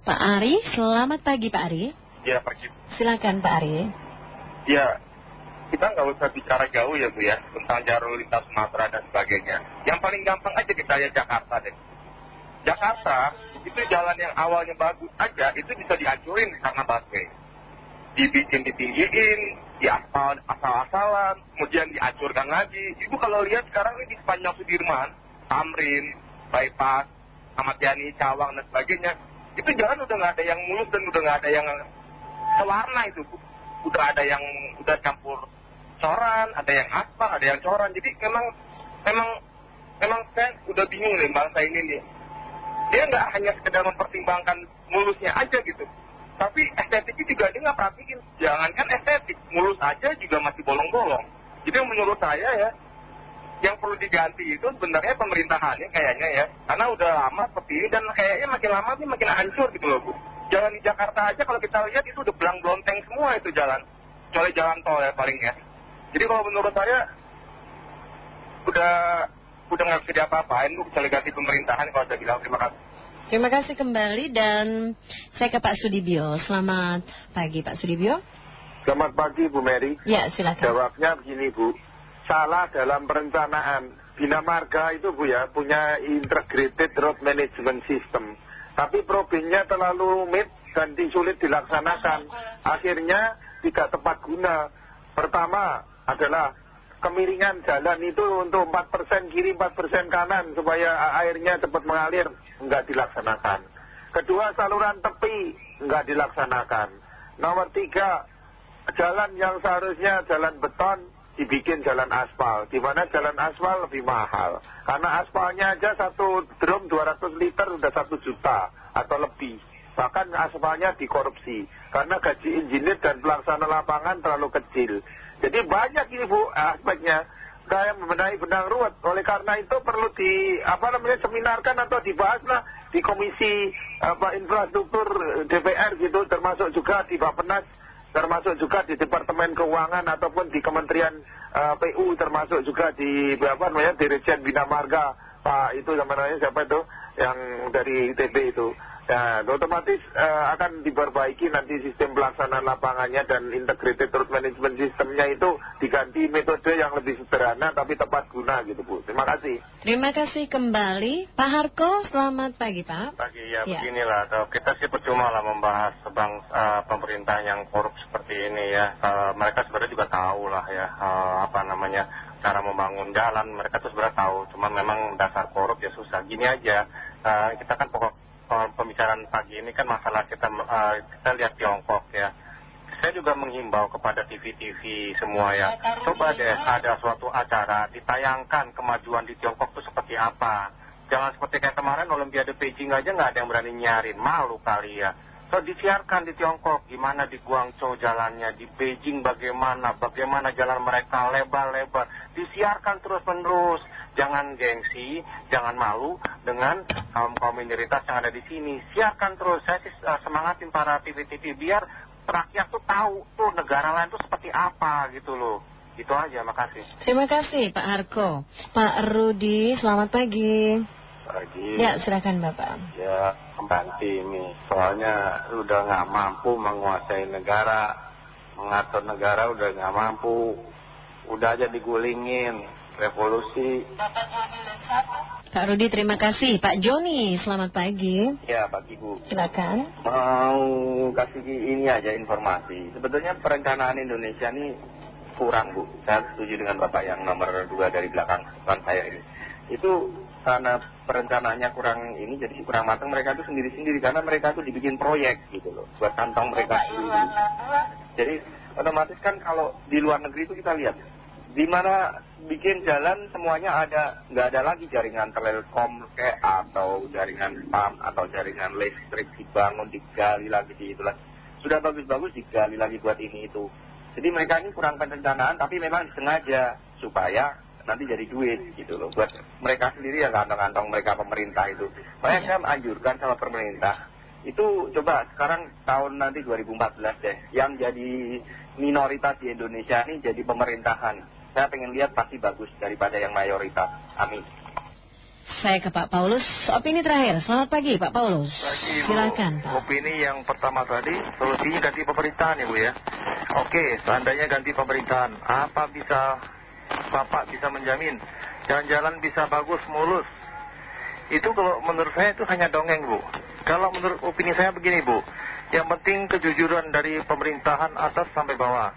Pak Ari, selamat pagi Pak Ari. Ya pagi. Silakan Pak Ari. Ya, kita nggak usah bicara jauh ya Bu ya, tentang jalur lintas Sumatera dan sebagainya. Yang paling gampang aja kita lihat Jakarta deh. Jakarta, itu jalan yang awalnya bagus aja, itu bisa dihancurin karena busway. Dibikin ditinggiin, diaspal asal-asalan, kemudian dihancurkan lagi. Ibu kalau lihat sekarang ini di sepanjang Sudirman, Tamrin, Bypass, Ahmad Yani, Cawang, dan sebagainya, itu jalan udah nggak ada yang mulus dan udah nggak ada yang sewarna itu. Udah ada yang udah campur coran ada yang aspal ada yang coran. Jadi memang memang memang saya udah bingung nih bangsa ini nih. Dia nggak hanya sekedar mempertimbangkan mulusnya aja gitu. Tapi estetiknya juga dia nggak perhatiin. Jangankan estetik mulus aja juga masih bolong-bolong. Jadi menurut saya ya yang perlu diganti itu sebenarnya pemerintahannya kayaknya ya karena udah lama seperti ini dan kayaknya makin lama nih makin hancur gitu loh Bu jalan di Jakarta aja kalau kita lihat itu udah belang blonteng semua itu jalan kecuali jalan tol ya paling ya jadi kalau menurut saya udah udah nggak bisa diapa-apain Bu kecuali ganti pemerintahan kalau saya bilang terima kasih Terima kasih kembali dan saya ke Pak Sudibyo. Selamat pagi Pak Sudibyo. Selamat pagi Bu Mary. Ya silakan. Jawabnya begini Bu salah dalam perencanaan. Bina Marga itu Bu ya punya integrated road management system. Tapi problemnya terlalu rumit dan sulit dilaksanakan. Akhirnya tidak tepat guna. Pertama adalah kemiringan jalan itu untuk 4% kiri 4% kanan supaya airnya cepat mengalir. Enggak dilaksanakan. Kedua saluran tepi enggak dilaksanakan. Nomor tiga jalan yang seharusnya jalan beton dibikin jalan aspal, di mana jalan aspal lebih mahal. Karena aspalnya aja satu drum 200 liter sudah satu juta atau lebih. Bahkan aspalnya dikorupsi. Karena gaji engineer dan pelaksana lapangan terlalu kecil. Jadi banyak ini Bu aspeknya. Kayak membenahi benang ruwet. Oleh karena itu perlu di, apa namanya, seminarkan atau dibahaslah di komisi apa, infrastruktur DPR gitu. Termasuk juga di Bapenas termasuk juga di Departemen Keuangan ataupun di Kementerian uh, eh, PU termasuk juga di apa namanya Dirjen Bina Marga. Pak itu namanya siapa itu? Yang dari ITB itu Nah, otomatis uh, akan diperbaiki nanti sistem pelaksanaan lapangannya dan integrated road management sistemnya itu diganti metode yang lebih sederhana tapi tepat guna gitu Bu. Terima kasih. Terima kasih kembali. Pak Harko, selamat pagi Pak. Pagi ya, ya. beginilah. Kita sih percuma lah membahas sebang uh, pemerintah yang korup seperti ini ya. Uh, mereka sebenarnya juga tahu lah ya uh, apa namanya cara membangun jalan. Mereka tuh sebenarnya tahu. Cuma memang dasar korup ya susah. Gini aja. Uh, kita kan pokok pembicaraan pagi ini kan masalah kita, uh, kita lihat Tiongkok ya. Saya juga menghimbau kepada TV-TV semua ya. Coba deh ada suatu acara ditayangkan kemajuan di Tiongkok itu seperti apa. Jangan seperti kayak kemarin Olimpiade Beijing aja nggak ada yang berani nyarin. Malu kali ya. So disiarkan di Tiongkok gimana di Guangzhou jalannya, di Beijing bagaimana, bagaimana jalan mereka lebar-lebar. Disiarkan terus-menerus. Jangan gengsi, jangan malu dengan kaum-kaum minoritas yang ada di sini. Siarkan terus. Saya sih uh, semangatin para TV-TV biar rakyat tuh tahu tuh negara lain tuh seperti apa gitu loh. Itu aja, makasih. Terima kasih Pak Harko. Pak Rudi, selamat pagi. Pagi. Ya, silakan Bapak. Ya, ganti ini. Soalnya udah nggak mampu menguasai negara, mengatur negara udah nggak mampu. Udah aja digulingin, revolusi. Pak Rudi, terima kasih. Pak Joni, selamat pagi. Ya, pagi Bu. Silakan. Mau kasih ini aja informasi. Sebetulnya perencanaan Indonesia ini kurang Bu. Saya setuju dengan Bapak yang nomor dua dari belakang saya ini. Itu karena perencanaannya kurang ini jadi kurang matang mereka itu sendiri-sendiri karena mereka itu dibikin proyek gitu loh buat kantong mereka sendiri jadi otomatis kan kalau di luar negeri itu kita lihat di mana bikin jalan semuanya ada nggak ada lagi jaringan telekom kayak atau jaringan pam atau jaringan listrik dibangun digali lagi di itulah. Sudah bagus-bagus digali lagi buat ini itu. Jadi mereka ini kurang perencanaan tapi memang disengaja supaya nanti jadi duit gitu loh. Buat mereka sendiri ya kantong-kantong mereka pemerintah itu. Makanya saya anjurkan sama pemerintah itu coba sekarang tahun nanti 2014 deh yang jadi minoritas di Indonesia ini jadi pemerintahan saya pengen lihat pasti bagus daripada yang mayoritas amin saya ke Pak Paulus. Opini terakhir. Selamat pagi Pak Paulus. Pagi, Bu. Silakan Pak. Opini yang pertama tadi, solusinya ganti pemerintahan ya Bu ya. Oke, seandainya ganti pemerintahan, apa bisa Bapak bisa menjamin jalan-jalan bisa bagus, mulus? Itu kalau menurut saya itu hanya dongeng Bu. Kalau menurut opini saya begini Bu, yang penting kejujuran dari pemerintahan atas sampai bawah.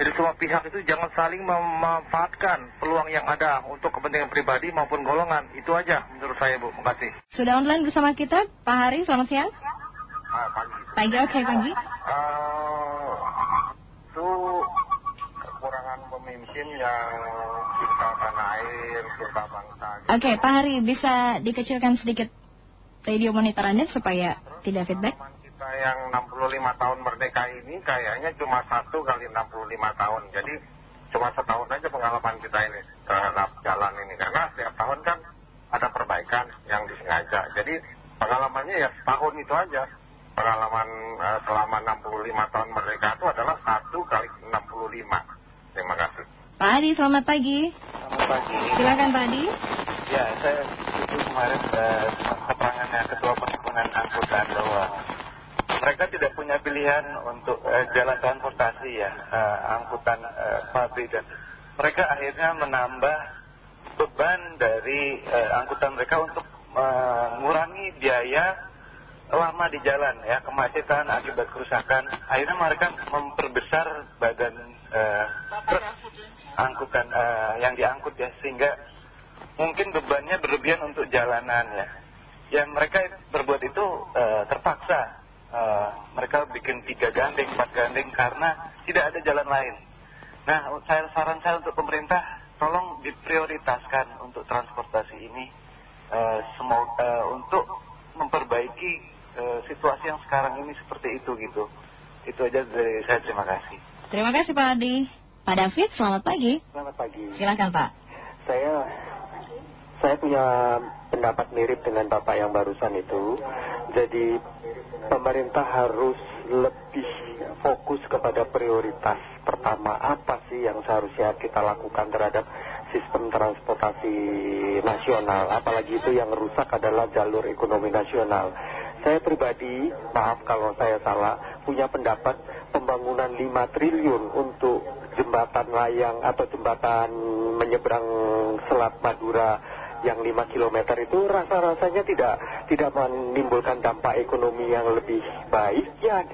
Jadi semua pihak itu jangan saling memanfaatkan peluang yang ada untuk kepentingan pribadi maupun golongan. Itu aja menurut saya Bu. Terima kasih. Sudah online bersama kita, Pak Hari, selamat siang. Ah, pagi. Pagi, oke pagi. Eh, itu kekurangan pemimpin yang cinta tanah air, cinta bangsa. gitu. Oke, Pak Hari, bisa dikecilkan sedikit radio monitor Anda supaya tidak feedback? Yang 65 tahun merdeka ini kayaknya cuma satu kali 65 tahun. Jadi cuma setahun aja pengalaman kita ini terhadap jalan ini. Karena setiap tahun kan ada perbaikan yang disengaja. Jadi pengalamannya ya setahun itu aja. Pengalaman eh, selama 65 tahun merdeka itu adalah satu kali 65. Terima kasih. Pak Adi, selamat pagi. Selamat pagi. Silakan Pak Adi. Ya, saya setuju kemarin eh, keterangannya Ketua Perhimpunan Angkutan bahwa mereka tidak punya pilihan untuk eh, jalan transportasi ya, eh, angkutan eh, pabrik dan mereka akhirnya menambah beban dari angkutan mereka untuk mengurangi biaya lama di jalan ya, kemacetan akibat kerusakan. Akhirnya mereka memperbesar badan angkutan yang diangkut ya, sehingga mungkin bebannya berlebihan untuk jalanan ya. Ya mereka berbuat itu terpaksa. Eh, mereka bikin tiga gandeng, empat gandeng karena tidak ada jalan lain. Nah, saya saran saya untuk pemerintah, tolong diprioritaskan untuk transportasi ini eh, semau, eh, untuk memperbaiki eh, situasi yang sekarang ini seperti itu gitu. Itu aja dari saya. Terima kasih. Terima kasih Pak Adi. Pak David, selamat pagi. Selamat pagi. Silakan Pak. Saya saya punya pendapat mirip dengan Bapak yang barusan itu. Jadi pemerintah harus lebih fokus kepada prioritas. Pertama, apa sih yang seharusnya kita lakukan terhadap sistem transportasi nasional. Apalagi itu yang rusak adalah jalur ekonomi nasional. Saya pribadi, maaf kalau saya salah, punya pendapat pembangunan 5 triliun untuk jembatan layang atau jembatan menyeberang Selat Madura yang 5 km itu rasa-rasanya tidak tidak menimbulkan dampak ekonomi yang lebih baik ya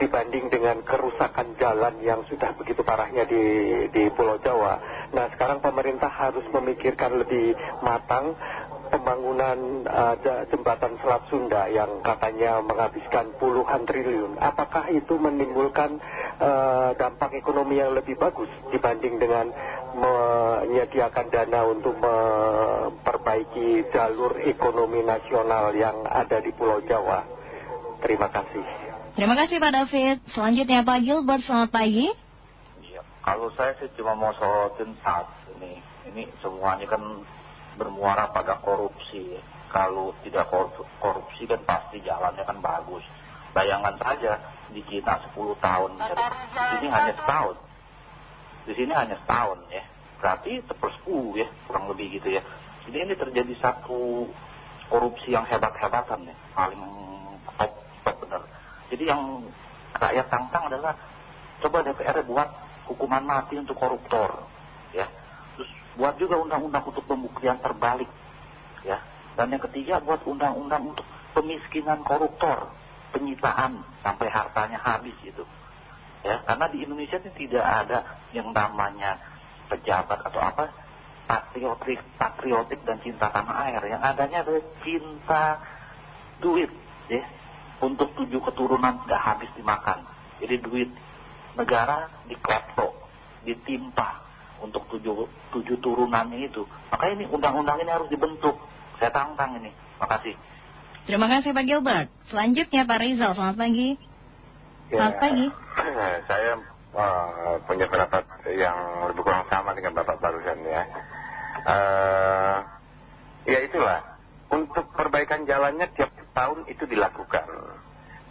dibanding dengan kerusakan jalan yang sudah begitu parahnya di, di Pulau Jawa. Nah sekarang pemerintah harus memikirkan lebih matang pembangunan uh, jembatan Selat Sunda yang katanya menghabiskan puluhan triliun. Apakah itu menimbulkan uh, dampak ekonomi yang lebih bagus dibanding dengan menyediakan dana untuk memperbaiki jalur ekonomi nasional yang ada di Pulau Jawa? Terima kasih. Terima kasih Pak David. Selanjutnya Pak Gilbert, selamat pagi. Iya, kalau saya sih cuma mau sorotin satu ini. Ini semuanya kan bermuara pada korupsi. Kalau tidak korupsi kan pasti jalannya kan bagus. Bayangkan saja di Cina 10 tahun, di sini hanya setahun. Di sini hanya setahun ya. Berarti per 10 ya, kurang lebih gitu ya. Jadi ini terjadi satu korupsi yang hebat-hebatan ya, paling top, top benar. Jadi yang rakyat tantang adalah coba DPR buat hukuman mati untuk koruptor, ya. Terus buat juga undang-undang untuk pembuktian terbalik, ya. Dan yang ketiga buat undang-undang untuk pemiskinan koruptor, penyitaan sampai hartanya habis itu, ya. Karena di Indonesia ini tidak ada yang namanya pejabat atau apa patriotik, patriotik dan cinta tanah air. Yang adanya adalah cinta duit, ya untuk tujuh keturunan nggak habis dimakan. Jadi duit negara diklepto, ditimpa untuk tujuh, tujuh turunannya itu. Makanya ini undang-undang ini harus dibentuk. Saya tantang ini. Makasih. Terima kasih Pak Gilbert. Selanjutnya Pak Rizal, selamat pagi. Selamat pagi. Saya uh, punya pendapat yang lebih kurang sama dengan Bapak barusan ya. Uh, ya itulah, untuk perbaikan jalannya tiap tahun itu dilakukan.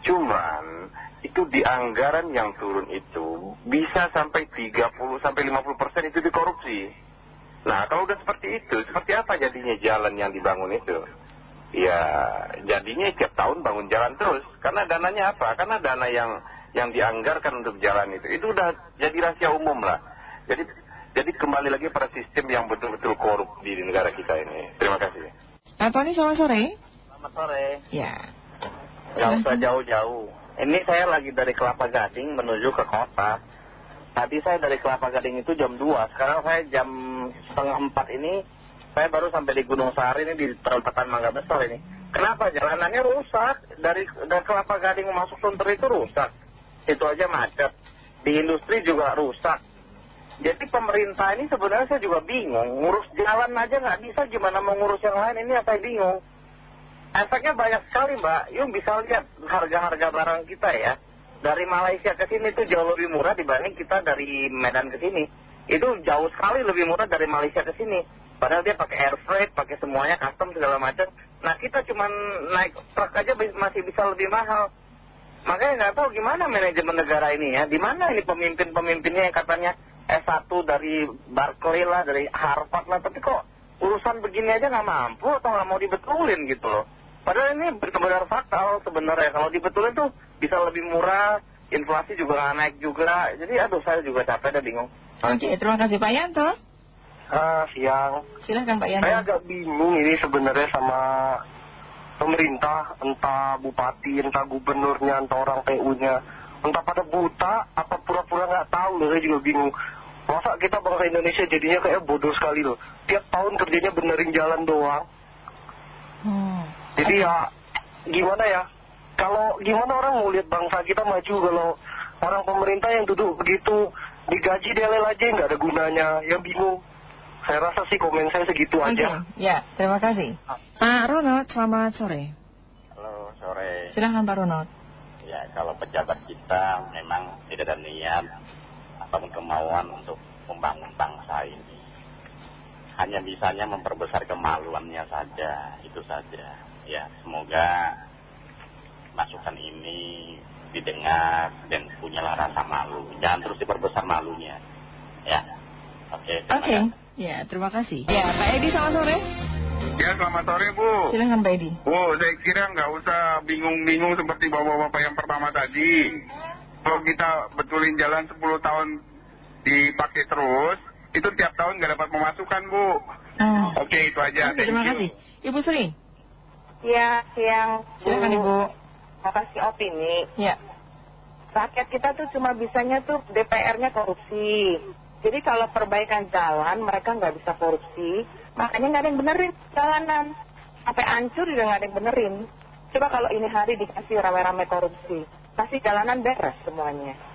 Cuman itu di anggaran yang turun itu bisa sampai 30 sampai 50 persen itu dikorupsi. Nah kalau udah seperti itu, seperti apa jadinya jalan yang dibangun itu? Ya jadinya tiap tahun bangun jalan terus. Karena dananya apa? Karena dana yang yang dianggarkan untuk jalan itu, itu udah jadi rahasia umum lah. Jadi, jadi kembali lagi pada sistem yang betul-betul korup di negara kita ini. Terima kasih. Pak Tony, selamat sore. Selamat sore. Ya. Gak usah jauh-jauh. Ini saya lagi dari Kelapa Gading menuju ke kota. Tadi saya dari Kelapa Gading itu jam 2. Sekarang saya jam setengah 4 ini, saya baru sampai di Gunung Sari ini di perempatan Mangga Besar ini. Kenapa? Jalanannya rusak. Dari, dari Kelapa Gading masuk Sunter itu rusak. Itu aja macet. Di industri juga rusak. Jadi pemerintah ini sebenarnya saya juga bingung. Ngurus jalan aja nggak bisa, gimana mau ngurus yang lain ini saya bingung. Efeknya banyak sekali mbak. Yuk bisa lihat harga-harga barang kita ya. Dari Malaysia ke sini itu jauh lebih murah dibanding kita dari Medan ke sini. Itu jauh sekali lebih murah dari Malaysia ke sini. Padahal dia pakai air freight, pakai semuanya custom segala macam. Nah kita cuma naik truk aja masih bisa lebih mahal. Makanya nggak tahu gimana manajemen negara ini ya. Di mana ini pemimpin-pemimpinnya yang katanya S1 dari Barclay lah, dari Harvard lah. Tapi kok urusan begini aja nggak mampu atau nggak mau dibetulin gitu loh. Padahal ini benar-benar fatal sebenarnya. Kalau dibetulin tuh bisa lebih murah, inflasi juga nggak naik juga. Jadi aduh saya juga capek dan bingung. Oke, terima kasih Pak Yanto. Ah, siang. Silahkan Pak Yanto. Saya agak bingung ini sebenarnya sama pemerintah, entah bupati, entah gubernurnya, entah orang PU-nya. Entah pada buta, apa pura-pura nggak tahu loh, saya juga bingung. Masa kita bangsa Indonesia jadinya kayak bodoh sekali loh. Tiap tahun kerjanya benerin jalan doang. Hmm. Jadi ya, gimana ya? Kalau gimana orang mau lihat bangsa kita maju kalau orang pemerintah yang duduk begitu digaji delel aja nggak ada gunanya, ya bingung. Saya rasa sih komen saya segitu Oke, aja. ya terima kasih. Pak Ronald, selamat sore. Halo, sore. Silahkan Pak Ronald. Ya, kalau pejabat kita memang tidak ada niat ataupun kemauan untuk membangun bangsa ini. Hanya bisanya memperbesar kemaluannya saja, itu saja. Ya, semoga masukan ini didengar dan punyalah rasa malu. Jangan terus diperbesar malunya. Ya, oke. terima Oke, ya terima kasih. Ya, Pak Edi selamat sore. Ya selamat sore Bu. Silahkan Pak Edi. Bu, saya kira nggak usah bingung-bingung seperti bapak-bapak yang pertama tadi. Kalau kita betulin jalan 10 tahun dipakai terus, itu tiap tahun nggak dapat pemasukan Bu. Oh. Oke itu aja. Oke, terima Thank you. kasih. Ibu Sri, Ya, siang. silakan Ibu. Mau kasih opini. Ya. Rakyat kita tuh cuma bisanya tuh DPR-nya korupsi. Jadi kalau perbaikan jalan mereka nggak bisa korupsi, makanya nggak ada yang benerin jalanan. Sampai hancur juga nggak ada yang benerin. Coba kalau ini hari dikasih rame-rame korupsi, pasti jalanan beres semuanya.